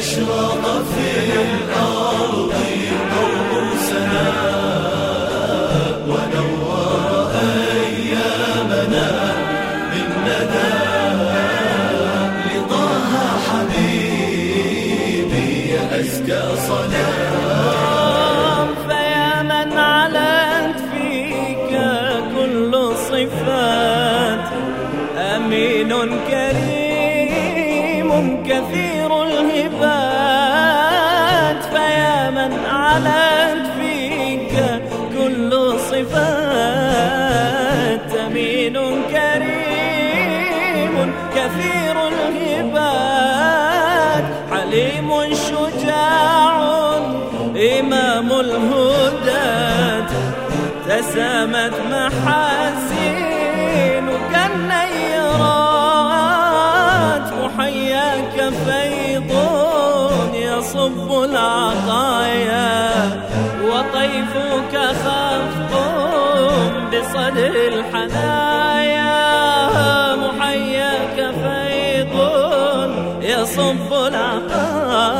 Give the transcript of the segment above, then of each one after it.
شدا وأشرق في الأرض ضوء سنا ونور أيامنا بالندى لطه حبيبي أزكى صلاة فيا من علت فيك كل صفات أمين كريم كثير صفات أمين كريم كثير الهبات حليم شجاع إمام الهدى تسامت محاسين كالنيرات محياك فيض يصب العطايا وطيفك خفق بصدر الحنايا محياك فيض يصب العطايا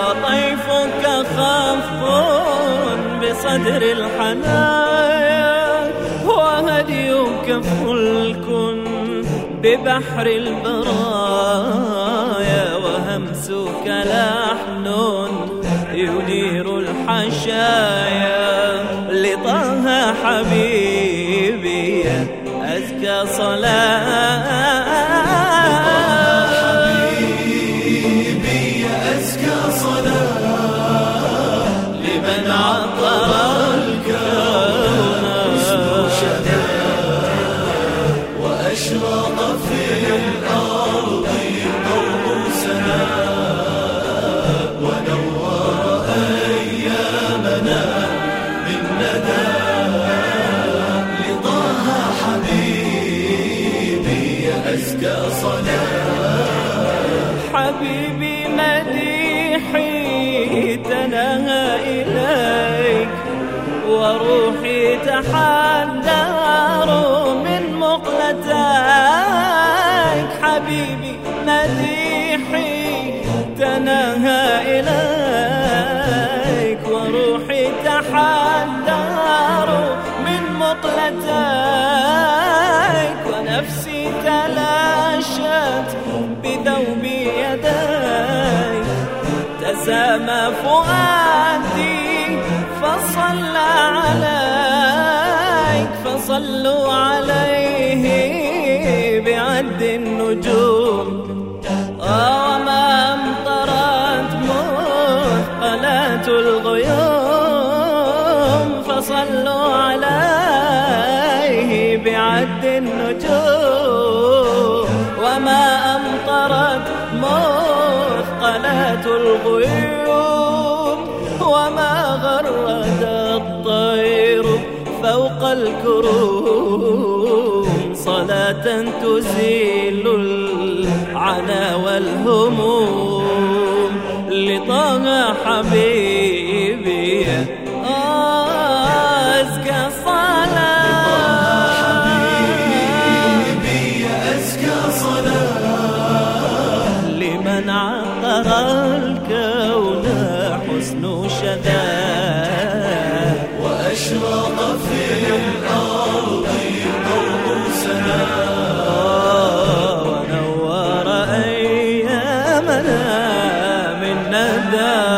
وطيفك خفق بصدر الحنايا. وهديك فلك ببحر البرايا وهمسك لحن ينير الحشايا. حبيبي أزكى صلاة. أزكى صلاة. حبيبي مديحي تنهى إليك. وروحي تحدر من مقلتيك حبيبي مديحي تنهى إليك. وروحي تحدر من مقلتيك ونفسي تلاشت بذوب يديك تسامى فؤادي فصلى عليك فصلوا عليه بعد النجوم. وما امطرت مثقلات الغيوم. فصلوا عليه بعد النجوم وما أمطرت مثقلات الغيوم وما غرد الطير فوق الكروم صلاة تزيل العنا والهموم لطه حبيب من الكون حسن شذا. وأشرق في الأرض ضوء سنا ونور أيامنا من ندى.